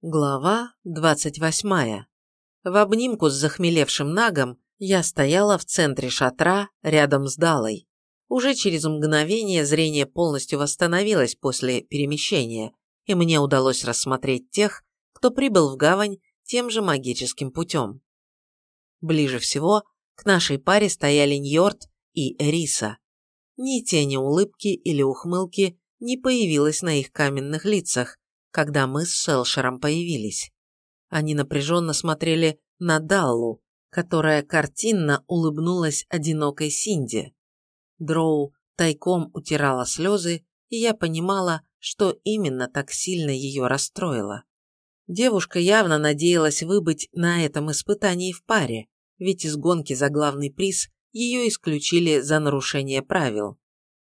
Глава двадцать восьмая. В обнимку с захмелевшим нагом я стояла в центре шатра рядом с Далой. Уже через мгновение зрение полностью восстановилось после перемещения, и мне удалось рассмотреть тех, кто прибыл в гавань тем же магическим путем. Ближе всего к нашей паре стояли Ньорд и Эриса. Ни тени улыбки или ухмылки не появилось на их каменных лицах, когда мы с Селшером появились. Они напряженно смотрели на Даллу, которая картинно улыбнулась одинокой Синди. Дроу тайком утирала слезы, и я понимала, что именно так сильно ее расстроило. Девушка явно надеялась выбыть на этом испытании в паре, ведь из гонки за главный приз ее исключили за нарушение правил.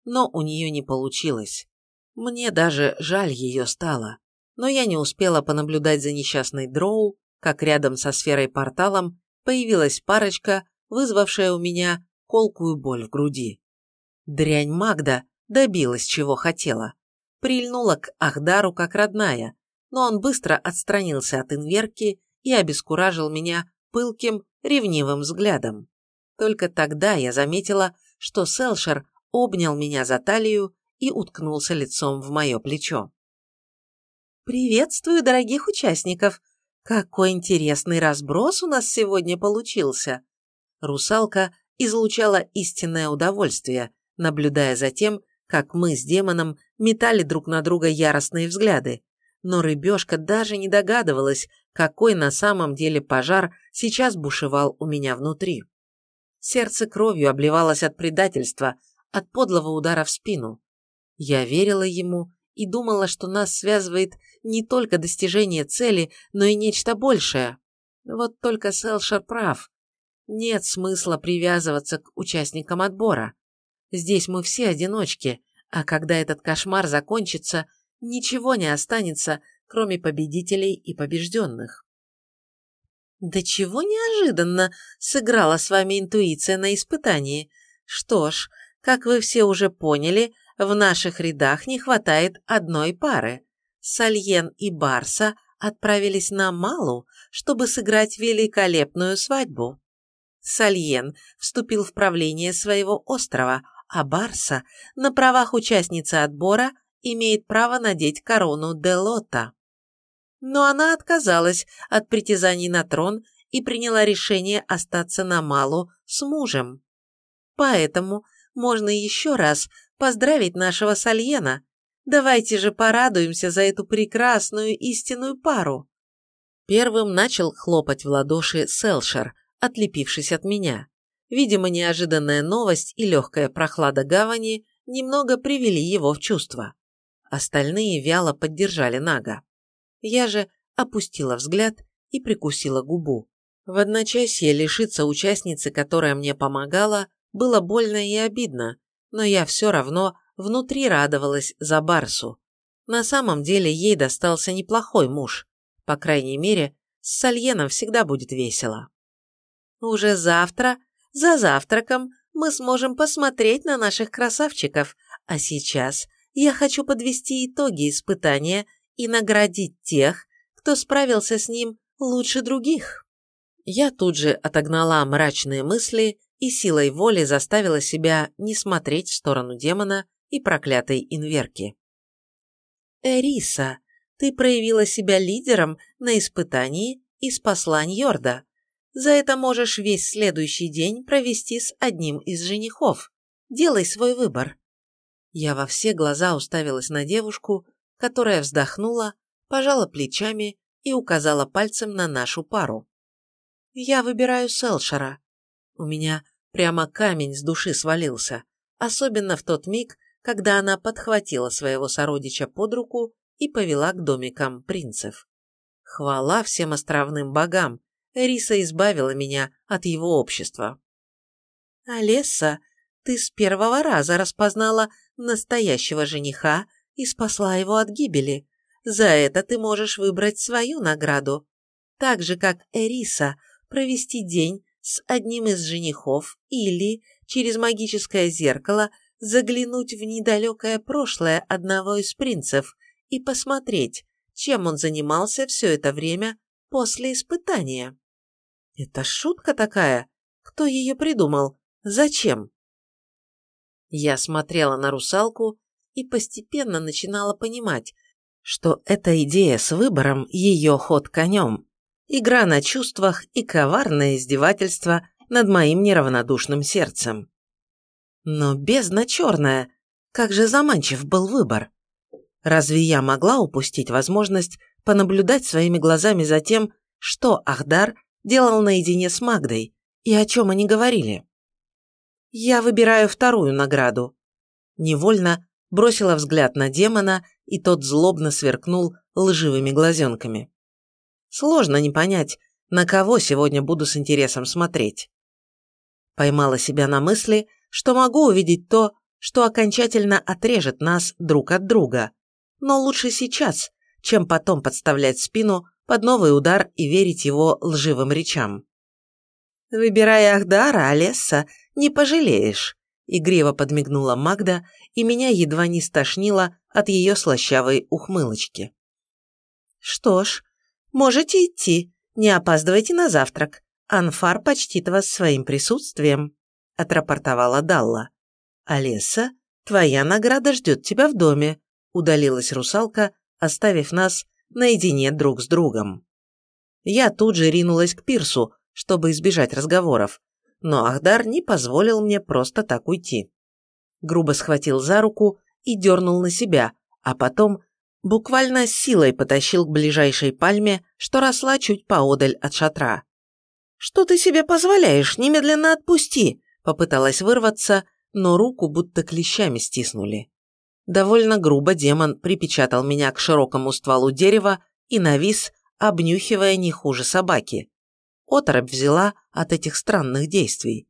Но у нее не получилось. Мне даже жаль ее стало но я не успела понаблюдать за несчастной дроу, как рядом со сферой-порталом появилась парочка, вызвавшая у меня колкую боль в груди. Дрянь Магда добилась, чего хотела. Прильнула к Ахдару как родная, но он быстро отстранился от инверки и обескуражил меня пылким, ревнивым взглядом. Только тогда я заметила, что Селшер обнял меня за талию и уткнулся лицом в мое плечо. «Приветствую дорогих участников! Какой интересный разброс у нас сегодня получился!» Русалка излучала истинное удовольствие, наблюдая за тем, как мы с демоном метали друг на друга яростные взгляды. Но рыбешка даже не догадывалась, какой на самом деле пожар сейчас бушевал у меня внутри. Сердце кровью обливалось от предательства, от подлого удара в спину. Я верила ему и думала, что нас связывает не только достижение цели, но и нечто большее. Вот только Селшер прав. Нет смысла привязываться к участникам отбора. Здесь мы все одиночки, а когда этот кошмар закончится, ничего не останется, кроме победителей и побежденных. Да чего неожиданно сыграла с вами интуиция на испытании. Что ж, как вы все уже поняли, в наших рядах не хватает одной пары. Сальен и Барса отправились на Малу, чтобы сыграть великолепную свадьбу. Сальен вступил в правление своего острова, а Барса на правах участницы отбора имеет право надеть корону Делота. Но она отказалась от притязаний на трон и приняла решение остаться на Малу с мужем. Поэтому можно еще раз поздравить нашего Сальена. Давайте же порадуемся за эту прекрасную истинную пару. Первым начал хлопать в ладоши Селшер, отлепившись от меня. Видимо, неожиданная новость и легкая прохлада гавани немного привели его в чувство. Остальные вяло поддержали Нага. Я же опустила взгляд и прикусила губу. В одночасье лишиться участницы, которая мне помогала, было больно и обидно, но я все равно внутри радовалась за Барсу. На самом деле ей достался неплохой муж. По крайней мере, с Сальеном всегда будет весело. Уже завтра, за завтраком, мы сможем посмотреть на наших красавчиков, а сейчас я хочу подвести итоги испытания и наградить тех, кто справился с ним лучше других. Я тут же отогнала мрачные мысли и силой воли заставила себя не смотреть в сторону демона и проклятой инверки. «Эриса, ты проявила себя лидером на испытании и спасла Ньорда. За это можешь весь следующий день провести с одним из женихов. Делай свой выбор». Я во все глаза уставилась на девушку, которая вздохнула, пожала плечами и указала пальцем на нашу пару. «Я выбираю Селшера. У меня Прямо камень с души свалился, особенно в тот миг, когда она подхватила своего сородича под руку и повела к домикам принцев. Хвала всем островным богам, Риса избавила меня от его общества. «Алесса, ты с первого раза распознала настоящего жениха и спасла его от гибели. За это ты можешь выбрать свою награду. Так же, как Эриса, провести день с одним из женихов или через магическое зеркало заглянуть в недалекое прошлое одного из принцев и посмотреть, чем он занимался все это время после испытания. Это шутка такая? Кто ее придумал? Зачем? Я смотрела на русалку и постепенно начинала понимать, что эта идея с выбором – ее ход конем. Игра на чувствах и коварное издевательство над моим неравнодушным сердцем. Но бездна черная, как же заманчив был выбор. Разве я могла упустить возможность понаблюдать своими глазами за тем, что Ахдар делал наедине с Магдой и о чем они говорили? Я выбираю вторую награду. Невольно бросила взгляд на демона, и тот злобно сверкнул лживыми глазенками. Сложно не понять, на кого сегодня буду с интересом смотреть. Поймала себя на мысли, что могу увидеть то, что окончательно отрежет нас друг от друга. Но лучше сейчас, чем потом подставлять спину под новый удар и верить его лживым речам. «Выбирая Ахдара, Олесса, не пожалеешь», – игриво подмигнула Магда, и меня едва не стошнило от ее слащавой ухмылочки. «Что ж, можете идти, не опаздывайте на завтрак. Анфар почтит вас своим присутствием», – отрапортовала Далла. «Олеса, твоя награда ждет тебя в доме», – удалилась русалка, оставив нас наедине друг с другом. Я тут же ринулась к пирсу, чтобы избежать разговоров, но Ахдар не позволил мне просто так уйти. Грубо схватил за руку и дернул на себя, а потом буквально силой потащил к ближайшей пальме, что росла чуть поодаль от шатра. «Что ты себе позволяешь? Немедленно отпусти!» Попыталась вырваться, но руку будто клещами стиснули. Довольно грубо демон припечатал меня к широкому стволу дерева и навис, обнюхивая не хуже собаки. Оторопь взяла от этих странных действий.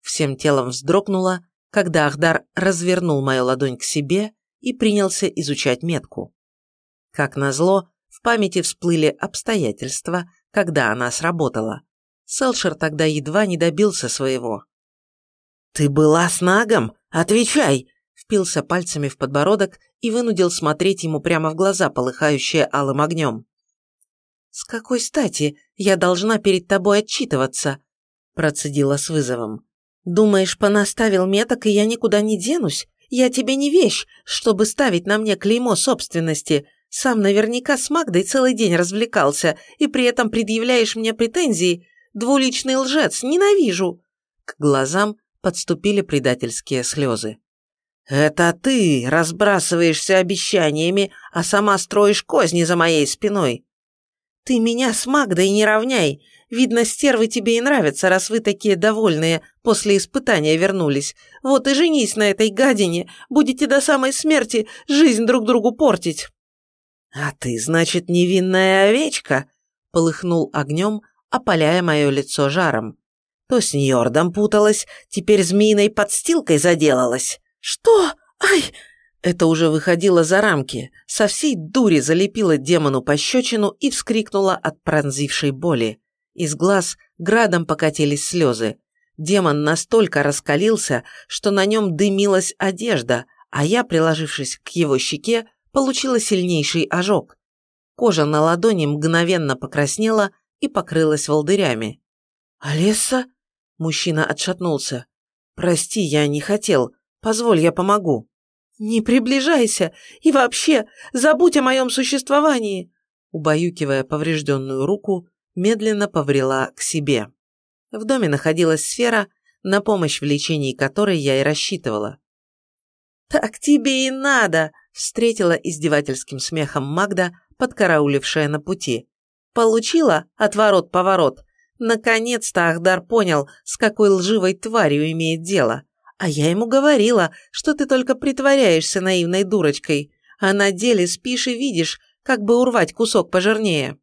Всем телом вздрогнула, когда Ахдар развернул мою ладонь к себе и принялся изучать метку. Как назло, в памяти всплыли обстоятельства, когда она сработала. Селшер тогда едва не добился своего. «Ты была с Нагом? Отвечай!» впился пальцами в подбородок и вынудил смотреть ему прямо в глаза, полыхающие алым огнем. «С какой стати я должна перед тобой отчитываться?» процедила с вызовом. «Думаешь, понаставил меток, и я никуда не денусь? Я тебе не вещь, чтобы ставить на мне клеймо собственности. Сам наверняка с Магдой целый день развлекался, и при этом предъявляешь мне претензии. Двуличный лжец, ненавижу!» К глазам подступили предательские слезы. «Это ты разбрасываешься обещаниями, а сама строишь козни за моей спиной. Ты меня с Магдой не равняй. Видно, стервы тебе и нравятся, раз вы такие довольные после испытания вернулись. Вот и женись на этой гадине, будете до самой смерти жизнь друг другу портить». «А ты, значит, невинная овечка?» — полыхнул огнем, опаляя мое лицо жаром. То с Ньордом путалась, теперь змеиной подстилкой заделалась. «Что? Ай!» Это уже выходило за рамки. Со всей дури залепила демону пощечину и вскрикнула от пронзившей боли. Из глаз градом покатились слезы. Демон настолько раскалился, что на нем дымилась одежда, а я, приложившись к его щеке, получила сильнейший ожог. Кожа на ладони мгновенно покраснела и покрылась волдырями. «Олеса?» Мужчина отшатнулся. «Прости, я не хотел. Позволь, я помогу». «Не приближайся! И вообще, забудь о моем существовании!» Убаюкивая поврежденную руку, медленно поврела к себе. В доме находилась сфера, на помощь в лечении которой я и рассчитывала. «Так тебе и надо!» – встретила издевательским смехом Магда, подкараулившая на пути. «Получила отворот-поворот. Наконец-то Ахдар понял, с какой лживой тварью имеет дело. А я ему говорила, что ты только притворяешься наивной дурочкой, а на деле спишь и видишь, как бы урвать кусок пожирнее.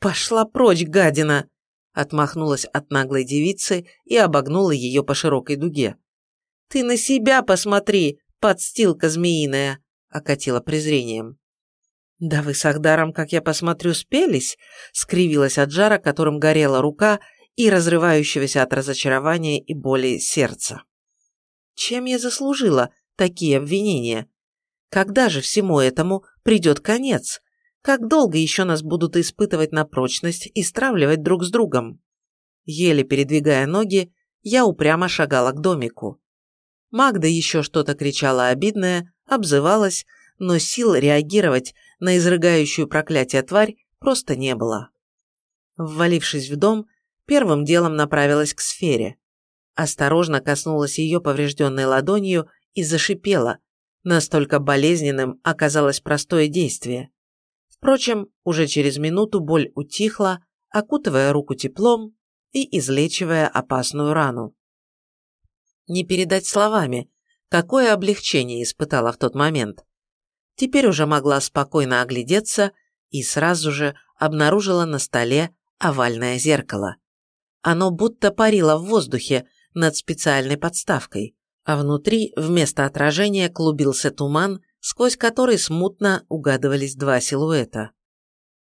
Пошла прочь, гадина!» Отмахнулась от наглой девицы и обогнула ее по широкой дуге. «Ты на себя посмотри, подстилка змеиная!» Окатила презрением. «Да вы с Ахдаром, как я посмотрю, спелись?» скривилась от жара, которым горела рука и разрывающегося от разочарования и боли сердца. Чем я заслужила такие обвинения? Когда же всему этому придет конец? Как долго еще нас будут испытывать на прочность и стравливать друг с другом? Еле передвигая ноги, я упрямо шагала к домику. Магда еще что-то кричала обидное, обзывалась, но сил реагировать на изрыгающую проклятие тварь просто не было. Ввалившись в дом, первым делом направилась к сфере. Осторожно коснулась ее поврежденной ладонью и зашипела. Настолько болезненным оказалось простое действие. Впрочем, уже через минуту боль утихла, окутывая руку теплом и излечивая опасную рану. Не передать словами, какое облегчение испытала в тот момент. Теперь уже могла спокойно оглядеться и сразу же обнаружила на столе овальное зеркало. Оно будто парило в воздухе над специальной подставкой, а внутри вместо отражения клубился туман, сквозь который смутно угадывались два силуэта.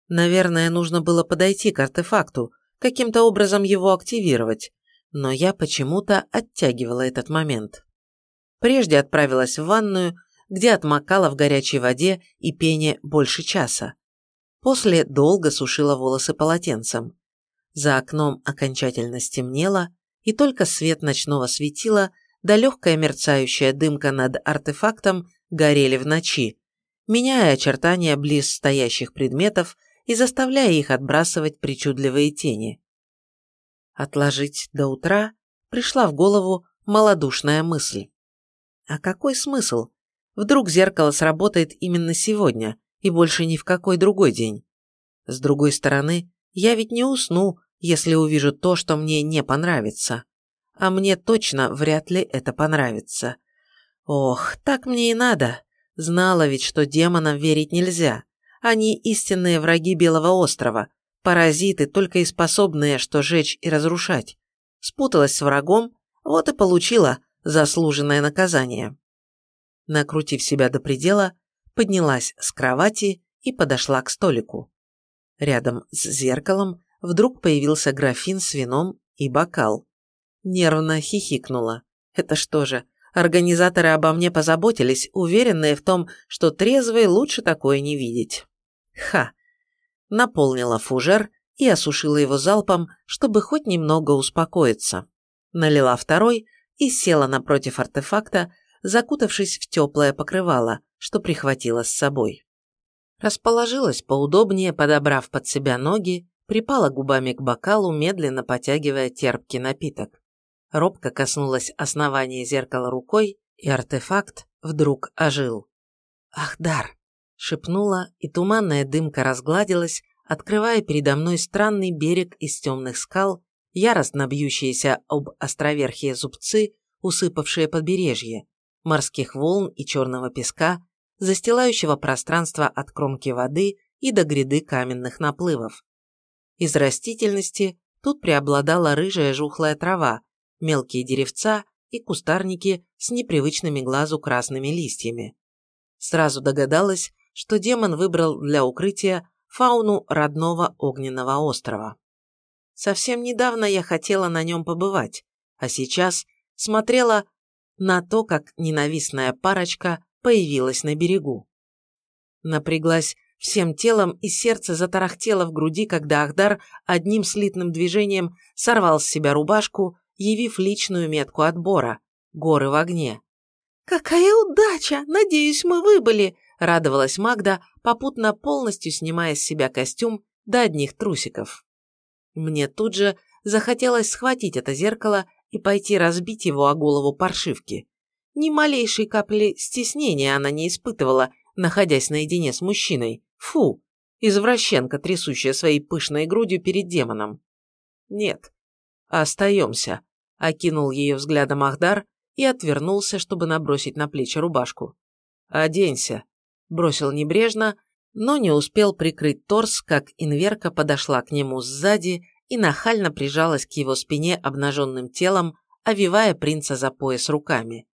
Наверное, нужно было подойти к артефакту, каким-то образом его активировать, но я почему-то оттягивала этот момент. Прежде отправилась в ванную, где отмокала в горячей воде и пене больше часа. После долго сушила волосы полотенцем. За окном окончательно стемнело, и только свет ночного светила да легкая мерцающая дымка над артефактом горели в ночи, меняя очертания близ стоящих предметов и заставляя их отбрасывать причудливые тени. Отложить до утра пришла в голову малодушная мысль. А какой смысл? Вдруг зеркало сработает именно сегодня и больше ни в какой другой день. С другой стороны, я ведь не усну, если увижу то, что мне не понравится. А мне точно вряд ли это понравится. Ох, так мне и надо. Знала ведь, что демонам верить нельзя. Они истинные враги Белого острова, паразиты, только и способные что жечь и разрушать. Спуталась с врагом, вот и получила заслуженное наказание. Накрутив себя до предела, поднялась с кровати и подошла к столику. Рядом с зеркалом вдруг появился графин с вином и бокал. Нервно хихикнула. Это что же, Организаторы обо мне позаботились, уверенные в том, что трезвый лучше такое не видеть. Ха! Наполнила фужер и осушила его залпом, чтобы хоть немного успокоиться. Налила второй и села напротив артефакта, закутавшись в теплое покрывало, что прихватила с собой. Расположилась поудобнее, подобрав под себя ноги, припала губами к бокалу, медленно потягивая терпкий напиток робко коснулась основания зеркала рукой, и артефакт вдруг ожил. «Ах, дар!» – шепнула, и туманная дымка разгладилась, открывая передо мной странный берег из темных скал, яростно бьющиеся об островерхие зубцы, усыпавшие побережье, морских волн и черного песка, застилающего пространство от кромки воды и до гряды каменных наплывов. Из растительности тут преобладала рыжая жухлая трава, мелкие деревца и кустарники с непривычными глазу красными листьями. Сразу догадалась, что демон выбрал для укрытия фауну родного огненного острова. Совсем недавно я хотела на нем побывать, а сейчас смотрела на то, как ненавистная парочка появилась на берегу. Напряглась всем телом, и сердце затарахтело в груди, когда Ахдар одним слитным движением сорвал с себя рубашку явив личную метку отбора – горы в огне. «Какая удача! Надеюсь, мы выбыли!» – радовалась Магда, попутно полностью снимая с себя костюм до одних трусиков. Мне тут же захотелось схватить это зеркало и пойти разбить его о голову паршивки. Ни малейшей капли стеснения она не испытывала, находясь наедине с мужчиной. Фу! Извращенка, трясущая своей пышной грудью перед демоном. Нет, «Остаемся», – окинул ее взглядом Ахдар и отвернулся, чтобы набросить на плечи рубашку. «Оденься», – бросил небрежно, но не успел прикрыть торс, как инверка подошла к нему сзади и нахально прижалась к его спине обнаженным телом, овивая принца за пояс руками.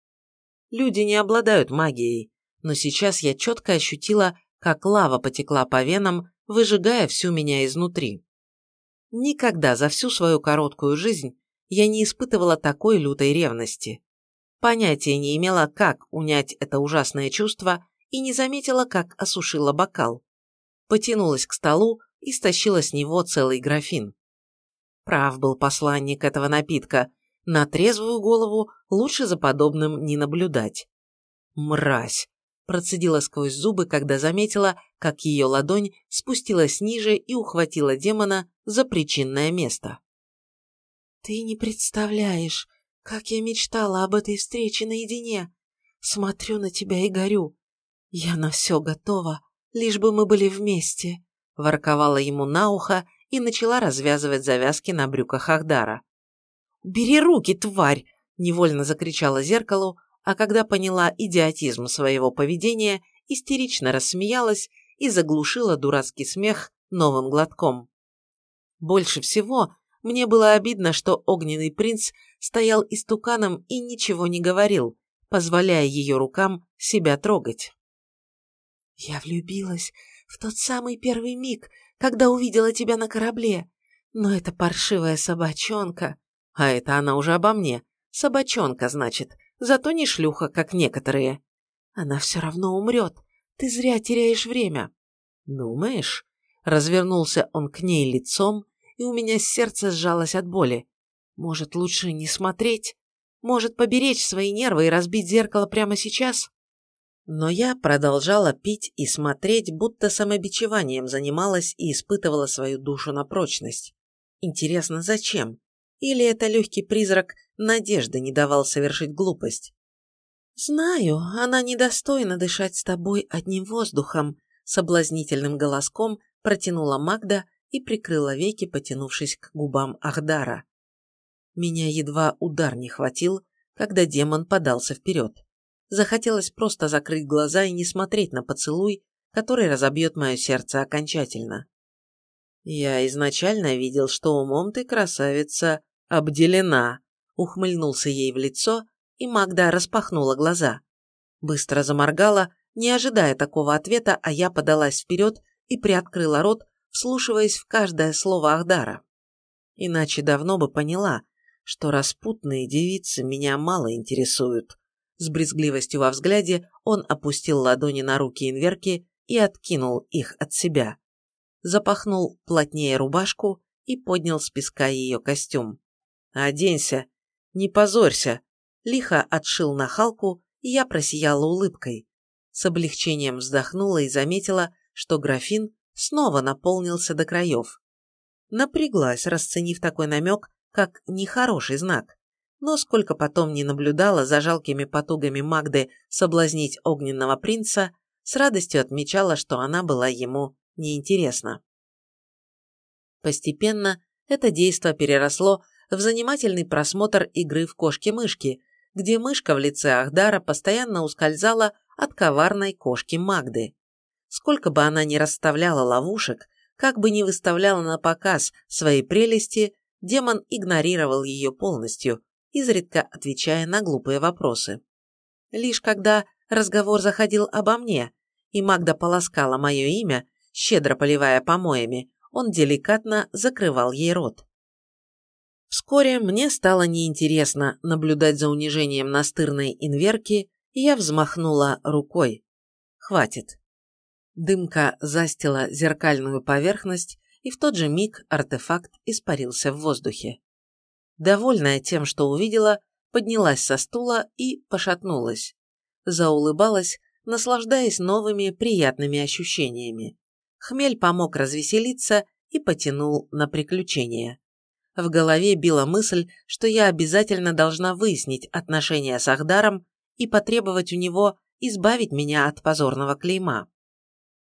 Люди не обладают магией, но сейчас я четко ощутила, как лава потекла по венам, выжигая всю меня изнутри. Никогда за всю свою короткую жизнь я не испытывала такой лютой ревности. Понятия не имела, как унять это ужасное чувство и не заметила, как осушила бокал. потянулась к столу и стащила с него целый графин. Прав был посланник этого напитка. На трезвую голову лучше за подобным не наблюдать. «Мразь!» – процедила сквозь зубы, когда заметила, как ее ладонь спустилась ниже и ухватила демона за причинное место. «Ты не представляешь, как я мечтала об этой встрече наедине. Смотрю на тебя и горю. Я на все готова, лишь бы мы были вместе», – ворковала ему на ухо и начала развязывать завязки на брюках Ахдара. «Бери руки, тварь!» – невольно закричала зеркалу, а когда поняла идиотизм своего поведения, истерично рассмеялась и заглушила дурацкий смех новым глотком. Больше всего мне было обидно, что огненный принц стоял истуканом и ничего не говорил, позволяя ее рукам себя трогать. «Я влюбилась в тот самый первый миг, когда увидела тебя на корабле, но эта паршивая собачонка...» «А это она уже обо мне. Собачонка, значит зато не шлюха, как некоторые. Она все равно умрет. Ты зря теряешь время. Думаешь? Развернулся он к ней лицом, и у меня сердце сжалось от боли. Может, лучше не смотреть? Может, поберечь свои нервы и разбить зеркало прямо сейчас? Но я продолжала пить и смотреть, будто самобичеванием занималась и испытывала свою душу на прочность. Интересно, зачем? Или это легкий призрак надежды не давал совершить глупость? «Знаю, она недостойна дышать с тобой одним воздухом», соблазнительным голоском протянула Магда и прикрыла веки, потянувшись к губам Ахдара. Меня едва удар не хватил, когда демон подался вперед. Захотелось просто закрыть глаза и не смотреть на поцелуй, который разобьет мое сердце окончательно. Я изначально видел, что умом ты, красавица, обделена, ухмыльнулся ей в лицо, и Магда распахнула глаза. Быстро заморгала, не ожидая такого ответа, а я подалась вперед и приоткрыла рот, вслушиваясь в каждое слово Ахдара. Иначе давно бы поняла, что распутные девицы меня мало интересуют. С брезгливостью во взгляде он опустил ладони на руки инверки и откинул их от себя запахнул плотнее рубашку и поднял с песка ее костюм. «Оденься, не позорься!» Лихо отшил нахалку, и я просияла улыбкой. С облегчением вздохнула и заметила, что графин снова наполнился до краев. Напряглась, расценив такой намек, как нехороший знак. Но сколько потом не наблюдала за жалкими потугами Магды соблазнить огненного принца, с радостью отмечала, что она была ему неинтересно. Постепенно это действо переросло в занимательный просмотр игры в кошки-мышки, где мышка в лице Ахдара постоянно ускользала от коварной кошки Магды. Сколько бы она ни расставляла ловушек, как бы ни выставляла на показ свои прелести, демон игнорировал ее полностью, изредка отвечая на глупые вопросы. Лишь когда разговор заходил обо мне, и Магда полоскала мое имя, щедро поливая помоями, он деликатно закрывал ей рот. Вскоре мне стало неинтересно наблюдать за унижением настырной инверки, и я взмахнула рукой. Хватит. Дымка застила зеркальную поверхность, и в тот же миг артефакт испарился в воздухе. Довольная тем, что увидела, поднялась со стула и пошатнулась. Заулыбалась, наслаждаясь новыми приятными ощущениями. Хмель помог развеселиться и потянул на приключения. В голове била мысль, что я обязательно должна выяснить отношения с Ахдаром и потребовать у него избавить меня от позорного клейма.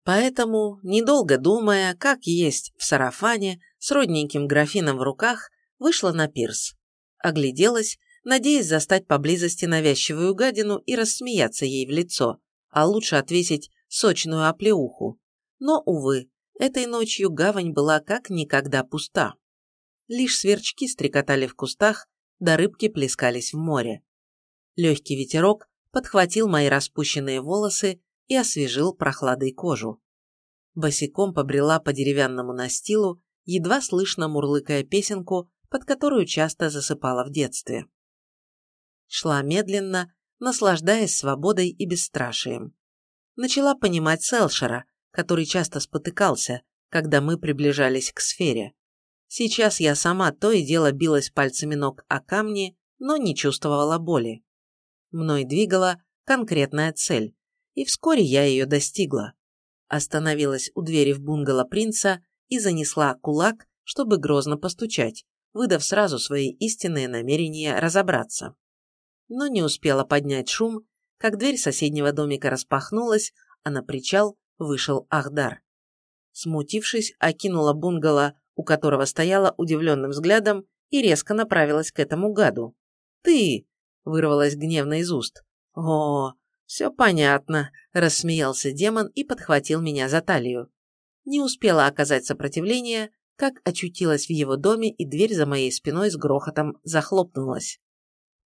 Поэтому, недолго думая, как есть в сарафане, с родненьким графином в руках, вышла на пирс. Огляделась, надеясь застать поблизости навязчивую гадину и рассмеяться ей в лицо, а лучше отвесить сочную оплеуху. Но, увы, этой ночью гавань была как никогда пуста. Лишь сверчки стрекотали в кустах, да рыбки плескались в море. Легкий ветерок подхватил мои распущенные волосы и освежил прохладой кожу. Босиком побрела по деревянному настилу, едва слышно мурлыкая песенку, под которую часто засыпала в детстве. Шла медленно, наслаждаясь свободой и бесстрашием. Начала понимать Селшера, который часто спотыкался, когда мы приближались к сфере. Сейчас я сама то и дело билась пальцами ног о камни, но не чувствовала боли. Мной двигала конкретная цель, и вскоре я ее достигла. Остановилась у двери в бунгало принца и занесла кулак, чтобы грозно постучать, выдав сразу свои истинные намерения разобраться. Но не успела поднять шум, как дверь соседнего домика распахнулась, а на причал вышел Ахдар. Смутившись, окинула бунгало, у которого стояла удивленным взглядом, и резко направилась к этому гаду. «Ты!» – вырвалась гневно из уст. «О, все понятно», – рассмеялся демон и подхватил меня за талию. Не успела оказать сопротивление, как очутилась в его доме, и дверь за моей спиной с грохотом захлопнулась.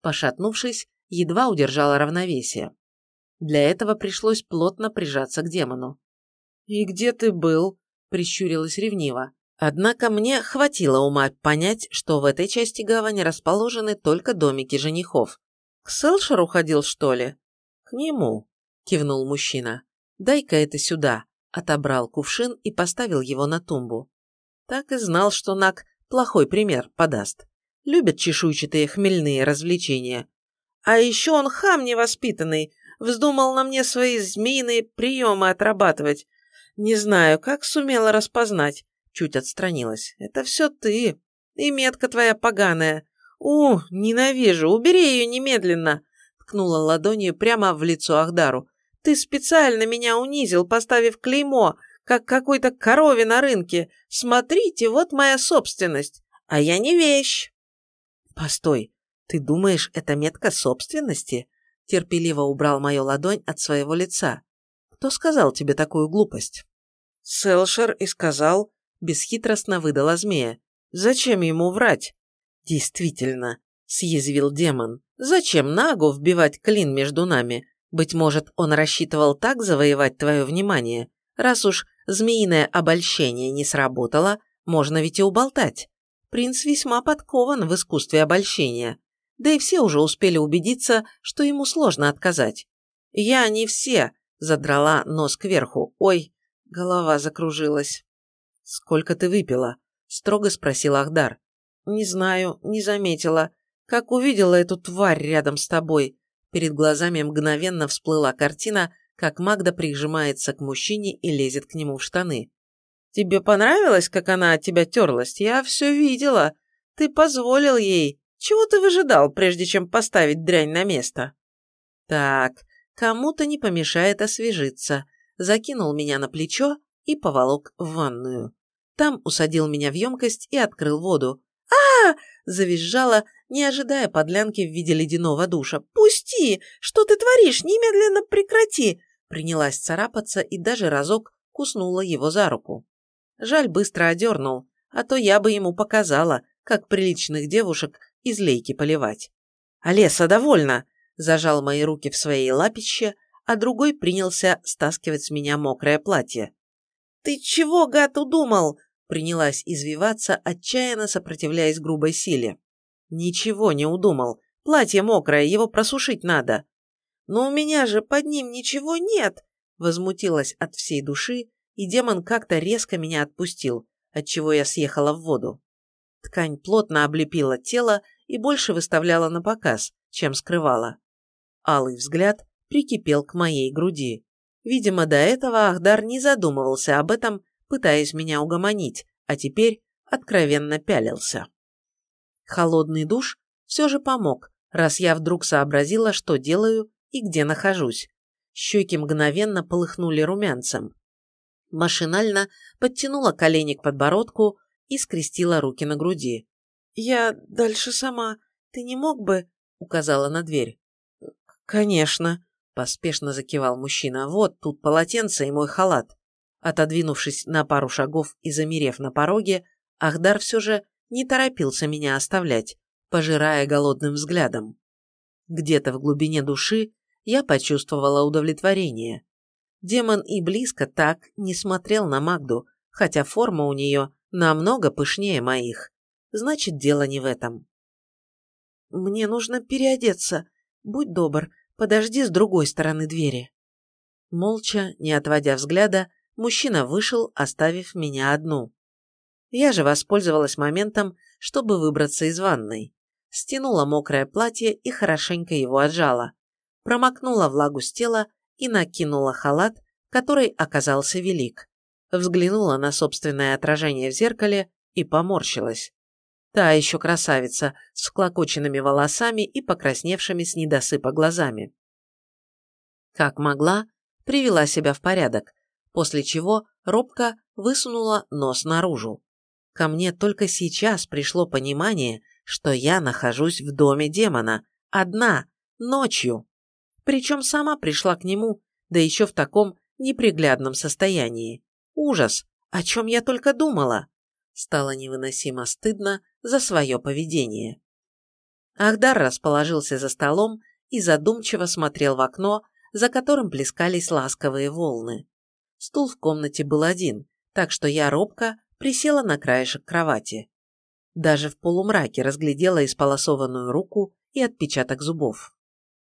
Пошатнувшись, едва удержала равновесие. Для этого пришлось плотно прижаться к демону. «И где ты был?» – прищурилась ревниво. Однако мне хватило ума понять, что в этой части гавани расположены только домики женихов. «К Селшеру ходил, что ли?» «К нему», – кивнул мужчина. «Дай-ка это сюда», – отобрал кувшин и поставил его на тумбу. Так и знал, что Нак плохой пример подаст. Любят чешуйчатые хмельные развлечения. А еще он хам невоспитанный, вздумал на мне свои змеиные приемы отрабатывать. Не знаю, как сумела распознать. Чуть отстранилась. Это все ты. И метка твоя поганая. У, ненавижу, убери ее немедленно. Ткнула ладонью прямо в лицо Ахдару. Ты специально меня унизил, поставив клеймо, как какой-то корове на рынке. Смотрите, вот моя собственность. А я не вещь. Постой, ты думаешь, это метка собственности? Терпеливо убрал мою ладонь от своего лица. Кто сказал тебе такую глупость? Селшер и сказал, бесхитростно выдала змея. Зачем ему врать? Действительно, съязвил демон. Зачем Нагу вбивать клин между нами? Быть может, он рассчитывал так завоевать твое внимание? Раз уж змеиное обольщение не сработало, можно ведь и уболтать. Принц весьма подкован в искусстве обольщения. Да и все уже успели убедиться, что ему сложно отказать. «Я не все», – задрала нос кверху. «Ой, голова закружилась». «Сколько ты выпила?» – строго спросил Ахдар. «Не знаю, не заметила. Как увидела эту тварь рядом с тобой». Перед глазами мгновенно всплыла картина, как Магда прижимается к мужчине и лезет к нему в штаны. «Тебе понравилось, как она от тебя терлась? Я все видела. Ты позволил ей. Чего ты выжидал, прежде чем поставить дрянь на место?» «Так, кому-то не помешает освежиться», закинул меня на плечо и поволок в ванную. Там усадил меня в емкость и открыл воду. а, -а, -а завизжала, не ожидая подлянки в виде ледяного душа. «Пусти! Что ты творишь? Немедленно прекрати!» Принялась царапаться и даже разок куснула его за руку. Жаль, быстро одернул, а то я бы ему показала, как приличных девушек из лейки поливать. «Олеса, довольно!» зажал мои руки в своей лапище, а другой принялся стаскивать с меня мокрое платье. «Ты чего, гад, удумал?» принялась извиваться, отчаянно сопротивляясь грубой силе. «Ничего не удумал. Платье мокрое, его просушить надо». «Но у меня же под ним ничего нет!» Возмутилась от всей души, и демон как-то резко меня отпустил, отчего я съехала в воду. Ткань плотно облепила тело и больше выставляла на показ, чем скрывала. Алый взгляд прикипел к моей груди. Видимо, до этого Ахдар не задумывался об этом, пытаясь меня угомонить, а теперь откровенно пялился. Холодный душ все же помог, раз я вдруг сообразила, что делаю и где нахожусь. Щеки мгновенно полыхнули румянцем. Машинально подтянула колени к подбородку и скрестила руки на груди. «Я дальше сама. Ты не мог бы...» — указала на дверь. «Конечно», — поспешно закивал мужчина. «Вот тут полотенце и мой халат». Отодвинувшись на пару шагов и замерев на пороге, Ахдар все же не торопился меня оставлять, пожирая голодным взглядом. Где-то в глубине души я почувствовала удовлетворение. Демон и близко так не смотрел на Магду, хотя форма у нее намного пышнее моих. Значит, дело не в этом. «Мне нужно переодеться. Будь добр, подожди с другой стороны двери». Молча, не отводя взгляда, мужчина вышел, оставив меня одну. Я же воспользовалась моментом, чтобы выбраться из ванной. Стянула мокрое платье и хорошенько его отжала. Промокнула влагу с тела и накинула халат, который оказался велик. Взглянула на собственное отражение в зеркале и поморщилась. Та еще красавица, с вклокоченными волосами и покрасневшими с недосыпа глазами. Как могла, привела себя в порядок, после чего робко высунула нос наружу. Ко мне только сейчас пришло понимание, что я нахожусь в доме демона, одна, ночью. Причем сама пришла к нему, да еще в таком неприглядном состоянии. Ужас! О чем я только думала? Стало невыносимо стыдно за свое поведение. Ахдар расположился за столом и задумчиво смотрел в окно, за которым плескались ласковые волны. Стул в комнате был один, так что я робко присела на краешек кровати. Даже в полумраке разглядела исполосованную руку и отпечаток зубов.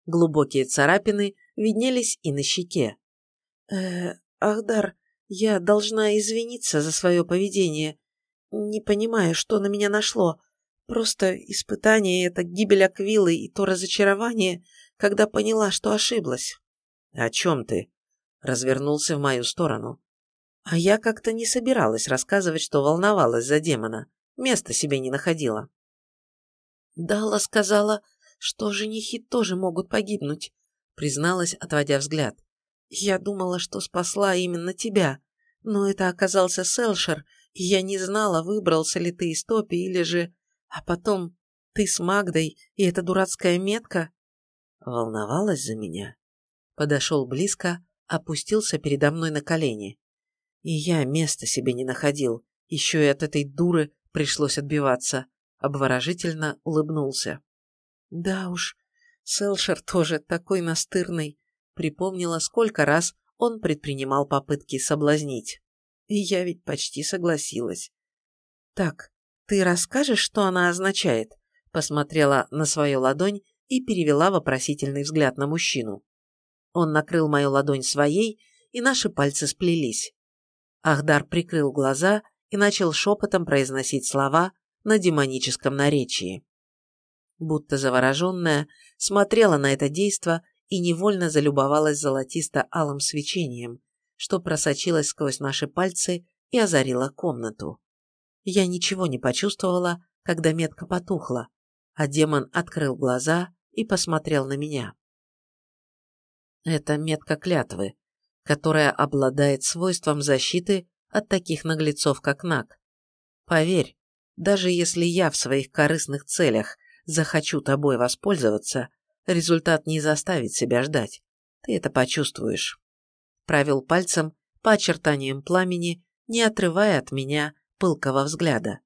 Глубокие царапины виднелись и на щеке. «Э, Ахдар, я должна извиниться за свое поведение. Не понимаю, что на меня нашло. Просто испытание это, гибель Аквилы и то разочарование, когда поняла, что ошиблась. «О чем ты?» Развернулся в мою сторону. А я как-то не собиралась рассказывать, что волновалась за демона. Места себе не находила. Дала сказала, что женихи тоже могут погибнуть, призналась, отводя взгляд. Я думала, что спасла именно тебя, но это оказался Селшер, и я не знала, выбрался ли ты из топи или же... А потом ты с Магдой и эта дурацкая метка... Волновалась за меня. Подошел близко, опустился передо мной на колени. И я места себе не находил, еще и от этой дуры пришлось отбиваться. Обворожительно улыбнулся. Да уж, Селшер тоже такой настырный. Припомнила, сколько раз он предпринимал попытки соблазнить. И я ведь почти согласилась. «Так, ты расскажешь, что она означает?» Посмотрела на свою ладонь и перевела вопросительный взгляд на мужчину. Он накрыл мою ладонь своей, и наши пальцы сплелись. Ахдар прикрыл глаза и начал шепотом произносить слова на демоническом наречии. Будто завороженная, смотрела на это действо и невольно залюбовалась золотисто-алым свечением, что просочилось сквозь наши пальцы и озарило комнату. Я ничего не почувствовала, когда метка потухла, а демон открыл глаза и посмотрел на меня. Это метка клятвы, которая обладает свойством защиты от таких наглецов, как Нак. Поверь, даже если я в своих корыстных целях захочу тобой воспользоваться, результат не заставит себя ждать. Ты это почувствуешь провел пальцем по очертаниям пламени, не отрывая от меня пылкого взгляда.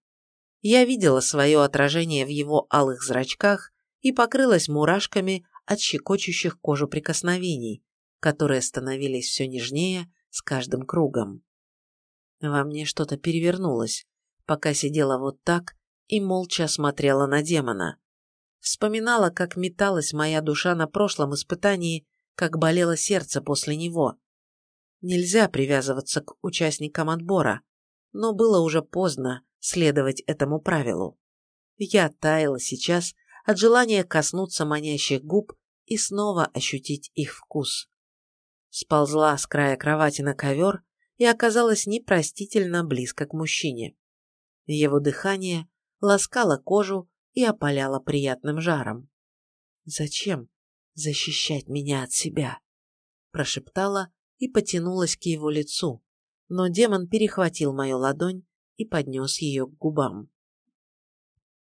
Я видела свое отражение в его алых зрачках и покрылась мурашками от щекочущих кожу прикосновений, которые становились все нежнее с каждым кругом. Во мне что-то перевернулось, пока сидела вот так и молча смотрела на демона. Вспоминала, как металась моя душа на прошлом испытании, как болело сердце после него. Нельзя привязываться к участникам отбора, но было уже поздно следовать этому правилу. Я таяла сейчас от желания коснуться манящих губ и снова ощутить их вкус. Сползла с края кровати на ковер и оказалась непростительно близко к мужчине. Его дыхание ласкало кожу и опаляло приятным жаром. «Зачем защищать меня от себя?» – прошептала, и потянулась к его лицу, но демон перехватил мою ладонь и поднес ее к губам.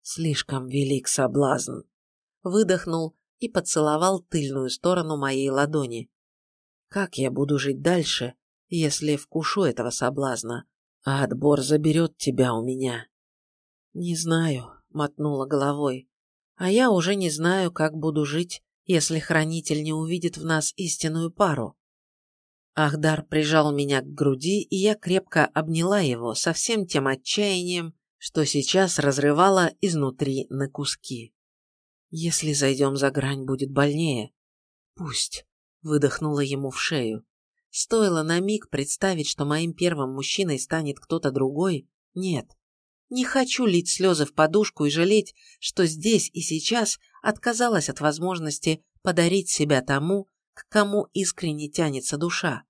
«Слишком велик соблазн», — выдохнул и поцеловал тыльную сторону моей ладони. «Как я буду жить дальше, если вкушу этого соблазна, а отбор заберет тебя у меня?» «Не знаю», — мотнула головой, «а я уже не знаю, как буду жить, если хранитель не увидит в нас истинную пару. Ахдар прижал меня к груди, и я крепко обняла его со всем тем отчаянием, что сейчас разрывало изнутри на куски. «Если зайдем за грань, будет больнее». «Пусть», — выдохнула ему в шею. Стоило на миг представить, что моим первым мужчиной станет кто-то другой, нет. Не хочу лить слезы в подушку и жалеть, что здесь и сейчас отказалась от возможности подарить себя тому, к кому искренне тянется душа.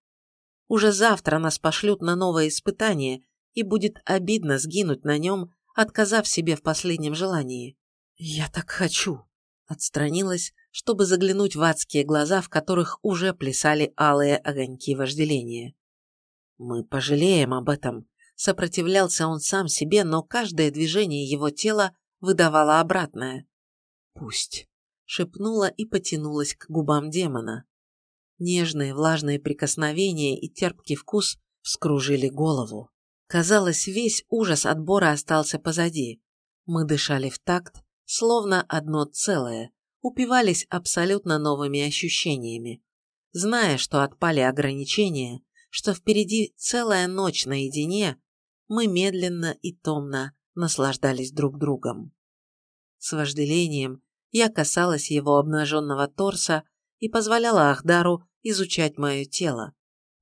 Уже завтра нас пошлют на новое испытание, и будет обидно сгинуть на нем, отказав себе в последнем желании. «Я так хочу!» Отстранилась, чтобы заглянуть в адские глаза, в которых уже плясали алые огоньки вожделения. «Мы пожалеем об этом», Сопротивлялся он сам себе, но каждое движение его тела выдавало обратное. «Пусть», — шепнула и потянулась к губам демона. Нежные влажные прикосновения и терпкий вкус вскружили голову. Казалось, весь ужас отбора остался позади. Мы дышали в такт, словно одно целое, упивались абсолютно новыми ощущениями. Зная, что отпали ограничения, что впереди целая ночь наедине, мы медленно и томно наслаждались друг другом. С вожделением я касалась его обнаженного торса и позволяла Ахдару изучать мое тело,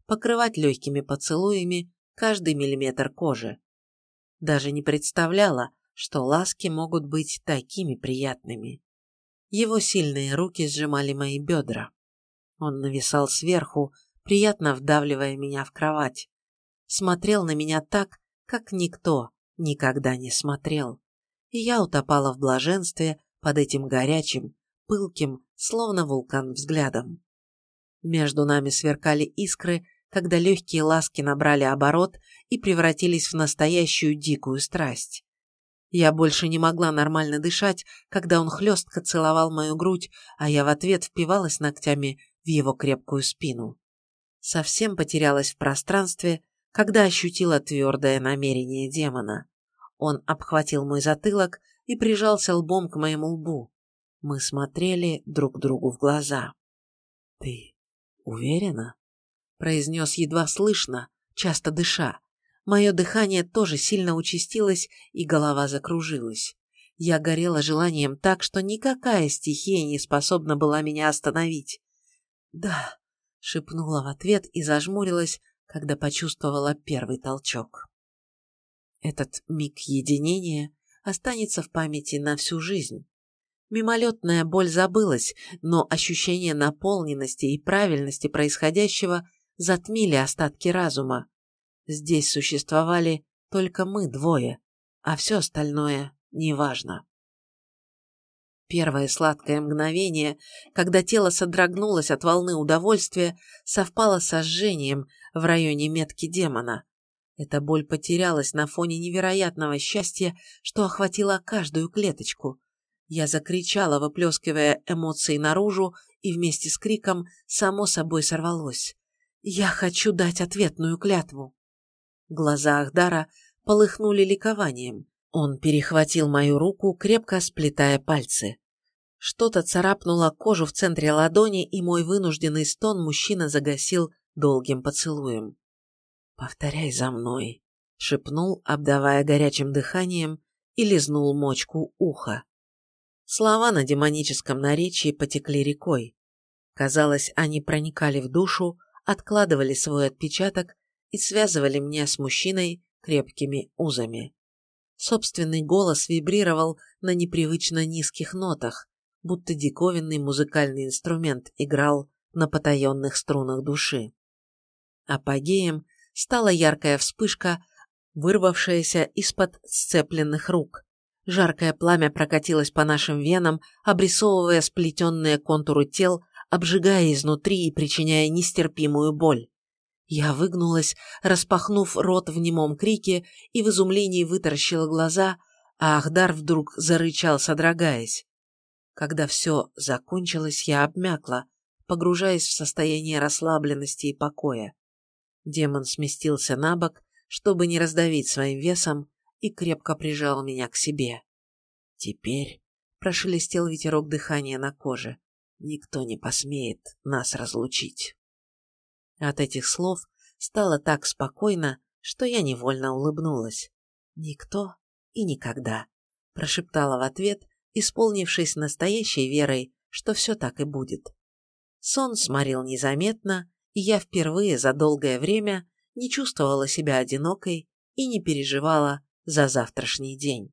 покрывать легкими поцелуями каждый миллиметр кожи. Даже не представляла, что ласки могут быть такими приятными. Его сильные руки сжимали мои бедра. Он нависал сверху, приятно вдавливая меня в кровать. Смотрел на меня так, как никто никогда не смотрел. И я утопала в блаженстве под этим горячим, пылким, словно вулкан взглядом. Между нами сверкали искры, когда легкие ласки набрали оборот и превратились в настоящую дикую страсть. Я больше не могла нормально дышать, когда он хлестко целовал мою грудь, а я в ответ впивалась ногтями в его крепкую спину. Совсем потерялась в пространстве когда ощутила твердое намерение демона. Он обхватил мой затылок и прижался лбом к моему лбу. Мы смотрели друг другу в глаза. «Ты уверена?» – произнес едва слышно, часто дыша. Мое дыхание тоже сильно участилось, и голова закружилась. Я горела желанием так, что никакая стихия не способна была меня остановить. «Да», — шепнула в ответ и зажмурилась, когда почувствовала первый толчок. Этот миг единения останется в памяти на всю жизнь. Мимолетная боль забылась, но ощущение наполненности и правильности происходящего затмили остатки разума. Здесь существовали только мы двое, а все остальное неважно. Первое сладкое мгновение, когда тело содрогнулось от волны удовольствия, совпало со жжением в районе метки демона. Эта боль потерялась на фоне невероятного счастья, что охватило каждую клеточку. Я закричала, выплескивая эмоции наружу, и вместе с криком само собой сорвалось. «Я хочу дать ответную клятву!» Глаза Ахдара полыхнули ликованием. Он перехватил мою руку, крепко сплетая пальцы. Что-то царапнуло кожу в центре ладони, и мой вынужденный стон мужчина загасил долгим поцелуем. «Повторяй за мной», — шепнул, обдавая горячим дыханием, и лизнул мочку уха. Слова на демоническом наречии потекли рекой. Казалось, они проникали в душу, откладывали свой отпечаток и связывали меня с мужчиной крепкими узами. Собственный голос вибрировал на непривычно низких нотах, будто диковинный музыкальный инструмент играл на потаенных струнах души. Апогеем стала яркая вспышка, вырвавшаяся из-под сцепленных рук. Жаркое пламя прокатилось по нашим венам, обрисовывая сплетенные контуры тел, обжигая изнутри и причиняя нестерпимую боль. Я выгнулась, распахнув рот в немом крике и в изумлении вытаращила глаза, а Ахдар вдруг зарычал, содрогаясь. Когда все закончилось, я обмякла, погружаясь в состояние расслабленности и покоя. Демон сместился на бок, чтобы не раздавить своим весом, и крепко прижал меня к себе. Теперь прошелестел ветерок дыхания на коже. Никто не посмеет нас разлучить. От этих слов стало так спокойно, что я невольно улыбнулась. «Никто и никогда», – прошептала в ответ исполнившись настоящей верой, что все так и будет. Сон сморил незаметно, и я впервые за долгое время не чувствовала себя одинокой и не переживала за завтрашний день.